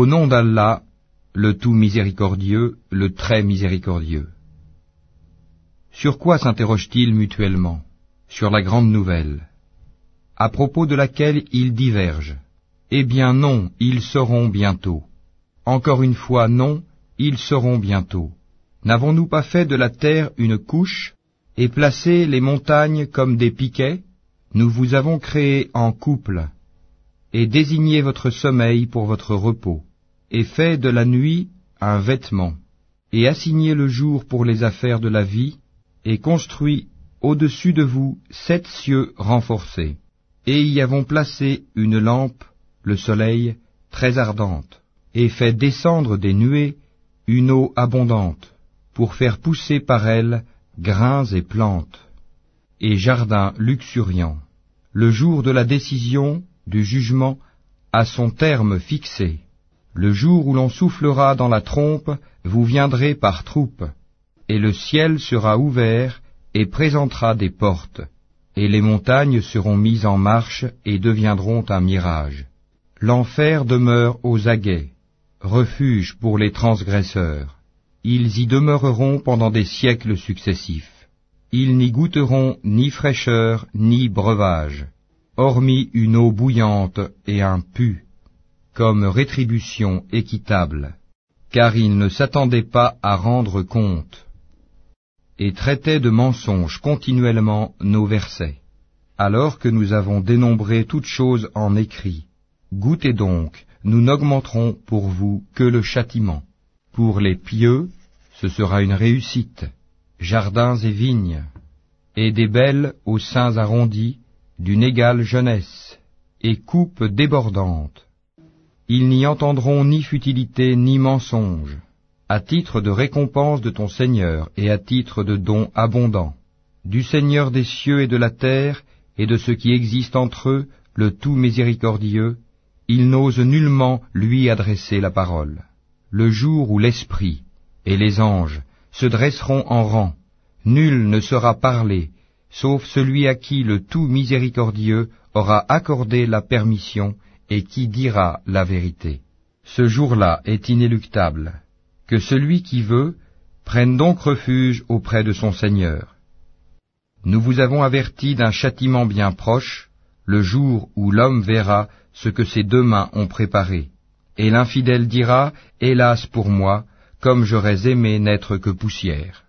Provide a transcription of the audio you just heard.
Au nom d'Allah, le tout miséricordieux, le très miséricordieux. Sur quoi s'interrogent-ils mutuellement Sur la grande nouvelle, à propos de laquelle ils divergent. Eh bien non, ils seront bientôt. Encore une fois, non, ils seront bientôt. N'avons-nous pas fait de la terre une couche et placé les montagnes comme des piquets? Nous vous avons créé en couple et désigné votre sommeil pour votre repos, et fait de la nuit un vêtement, et assigné le jour pour les affaires de la vie, et construit au-dessus de vous sept cieux renforcés, et y avons placé une lampe, le soleil, très ardente, et fait descendre des nuées une eau abondante, pour faire pousser par elle grains et plantes, et jardins luxuriants. Le jour de la décision, du jugement à son terme fixé. Le jour où l'on soufflera dans la trompe, vous viendrez par troupes, et le ciel sera ouvert et présentera des portes, et les montagnes seront mises en marche et deviendront un mirage. L'enfer demeure aux aguets, refuge pour les transgresseurs. Ils y demeureront pendant des siècles successifs. Ils n'y goûteront ni fraîcheur ni breuvage hormis une eau bouillante et un pu, comme rétribution équitable, car ils ne s'attendaient pas à rendre compte, et traitaient de mensonges continuellement nos versets. Alors que nous avons dénombré toutes choses en écrit, goûtez donc, nous n'augmenterons pour vous que le châtiment. Pour les pieux, ce sera une réussite, jardins et vignes, et des belles aux seins arrondis, d'une égale jeunesse, et coupe débordante. Ils n'y entendront ni futilité ni mensonge, à titre de récompense de ton Seigneur et à titre de don abondant, du Seigneur des cieux et de la terre, et de ce qui existe entre eux, le tout miséricordieux, ils n'osent nullement lui adresser la parole. Le jour où l'Esprit et les anges se dresseront en rang, nul ne sera parlé, sauf celui à qui le tout miséricordieux aura accordé la permission et qui dira la vérité. Ce jour-là est inéluctable. Que celui qui veut prenne donc refuge auprès de son Seigneur. Nous vous avons averti d'un châtiment bien proche, le jour où l'homme verra ce que ses deux mains ont préparé. Et l'infidèle dira, Hélas pour moi, comme j'aurais aimé n'être que poussière.